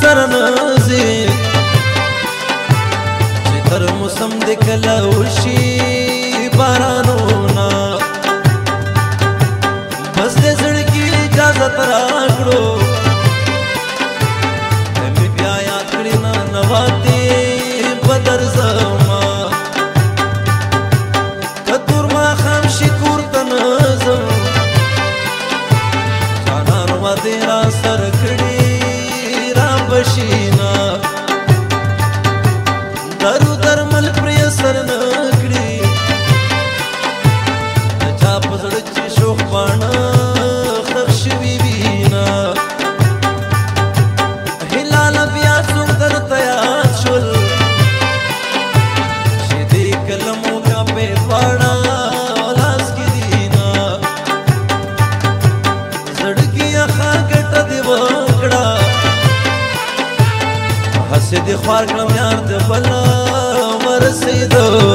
سره نازي چې تر موسم د کلا وشي بارانونه بس دې زړه کې اجازه تر اخړو مې بیا یاد کړی نه نواتې بدر زو دو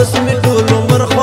بس من دول ومرخص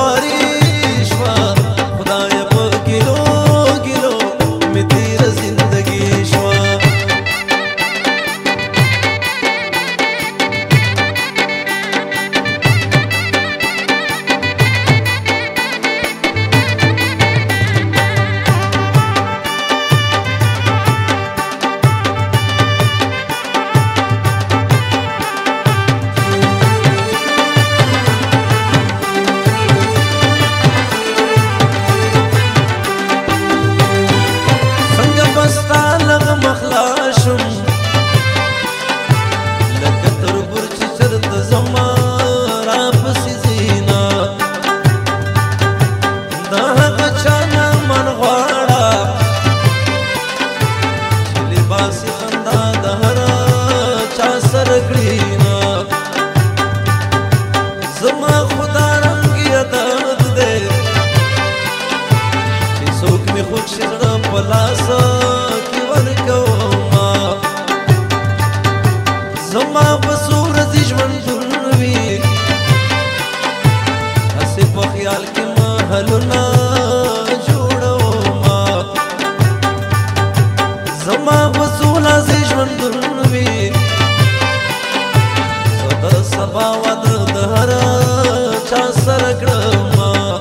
ما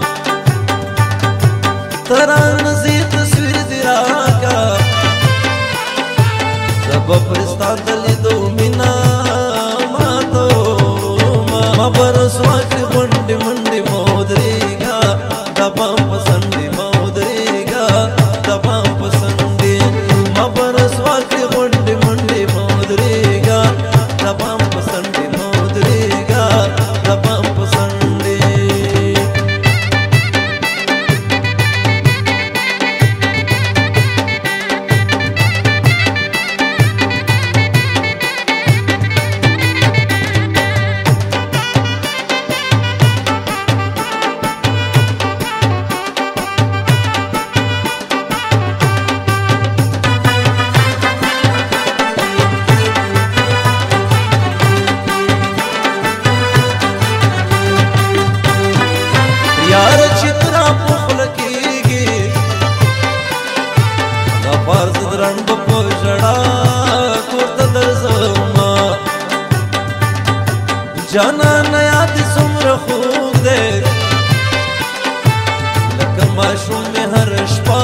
تران زی تصویر دی راکا زبا پرستان دلی جانا نه یاد څومره خوږ دی لکه ماشوم مې هر شپه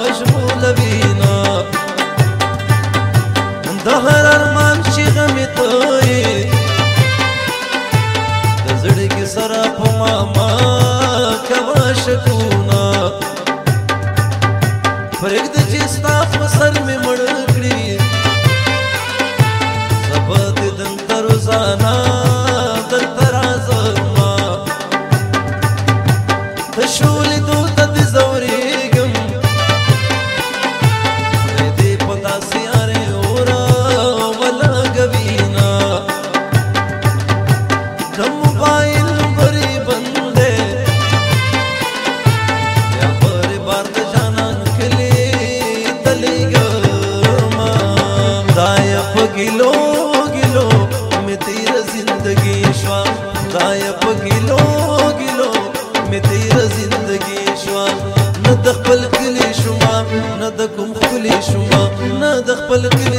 مشغول وینا د هر ارمان چې غمې ته د زړه کې سره په ماما کوا شکونا فرګ د چې ستا په سر مې مړ کړی زبد دن تر زانا د خپل کلی شوما نه د کوم خلی شوما نه د خپل کلی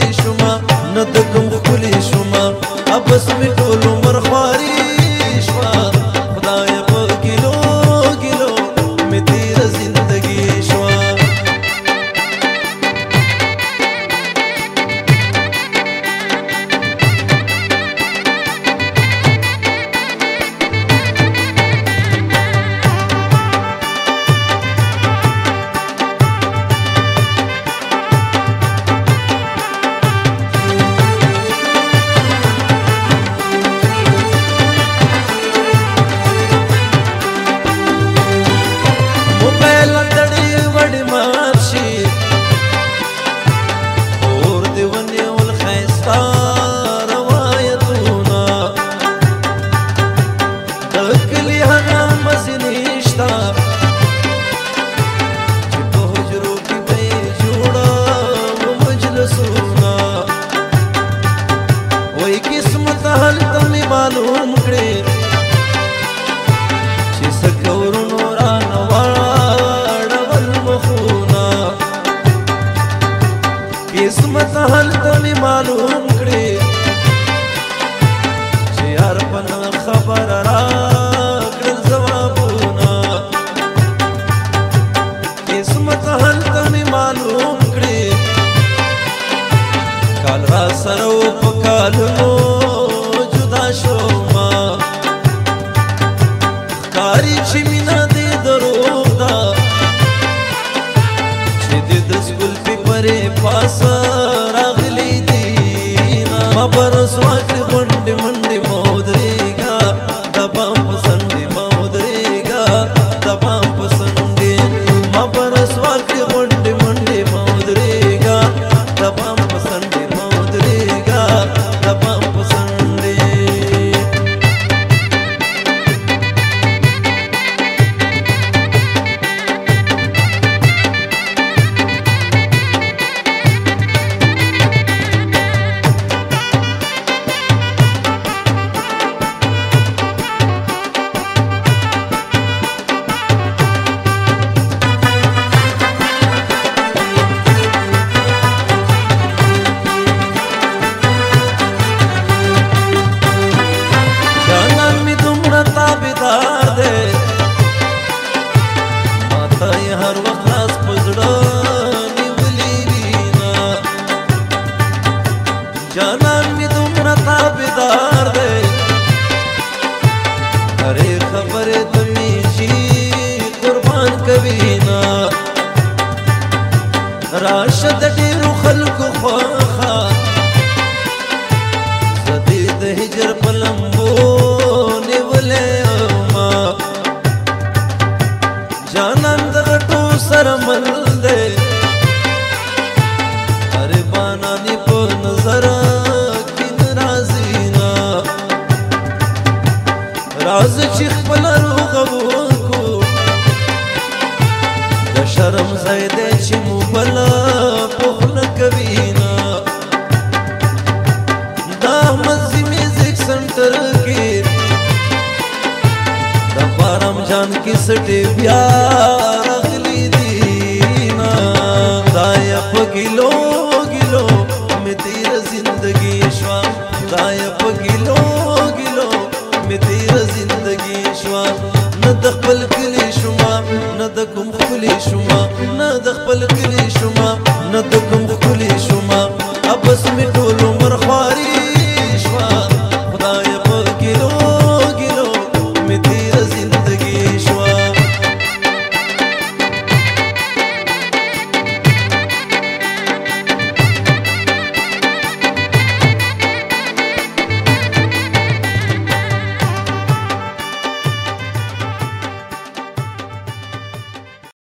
ته هلته مې معلوم کړې چې څه کورونو رانه واړول مخونه قسمت هلته مې معلوم کړې چې یار په خبر را کړل ځوابونه قسمت هلته مې معلوم کړې کال را سره په کالو مینا راشد ډیر خلق خوخه زدي د هجر په لمبو نیولې ما جانان د غټو سرمل دې اره بانا دی په نظر کین رازینا راز چې خپل شرم ځای دی چې مو بل پخله کوي نه دا مزي میوزیک سنټر کې د فارم جان کې سټي بیا